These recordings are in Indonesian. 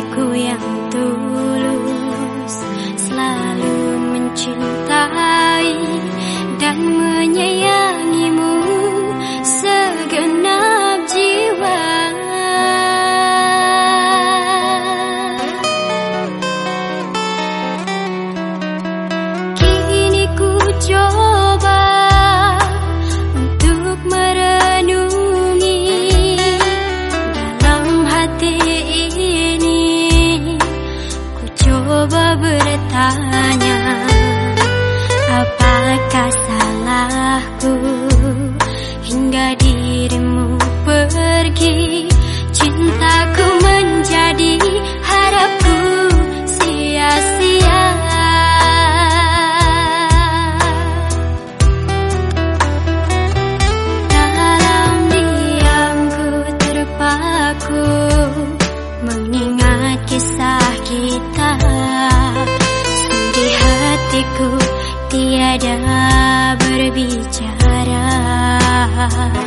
hatiku yang tulus selalu mencintai dan menyayangimu segenap jiwa kini ku jauh. side.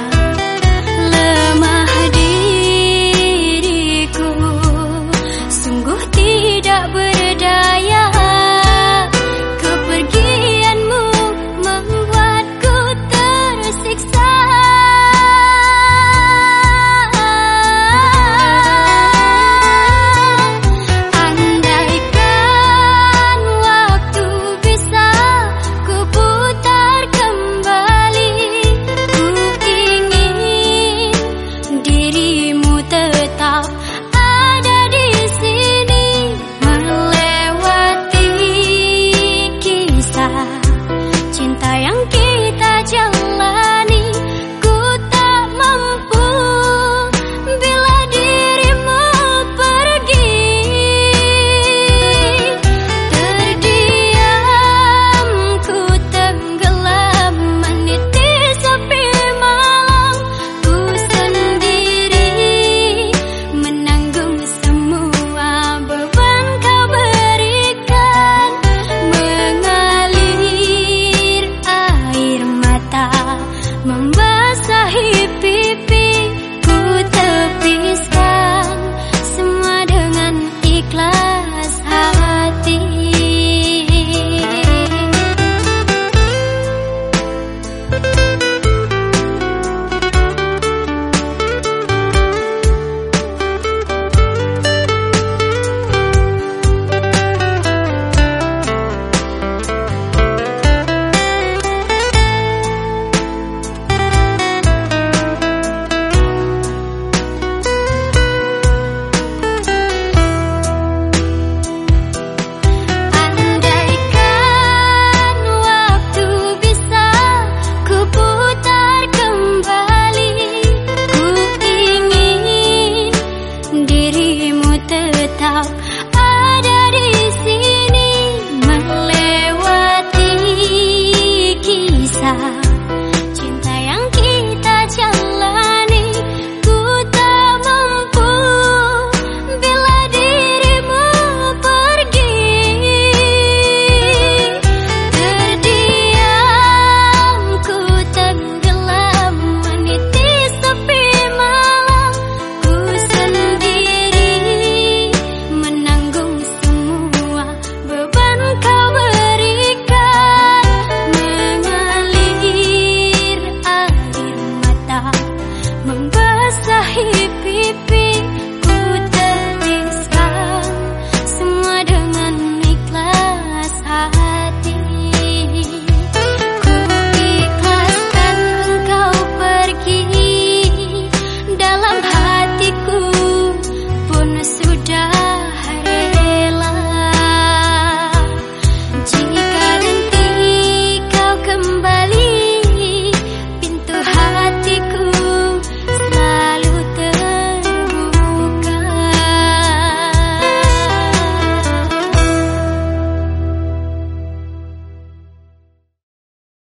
pipi pipi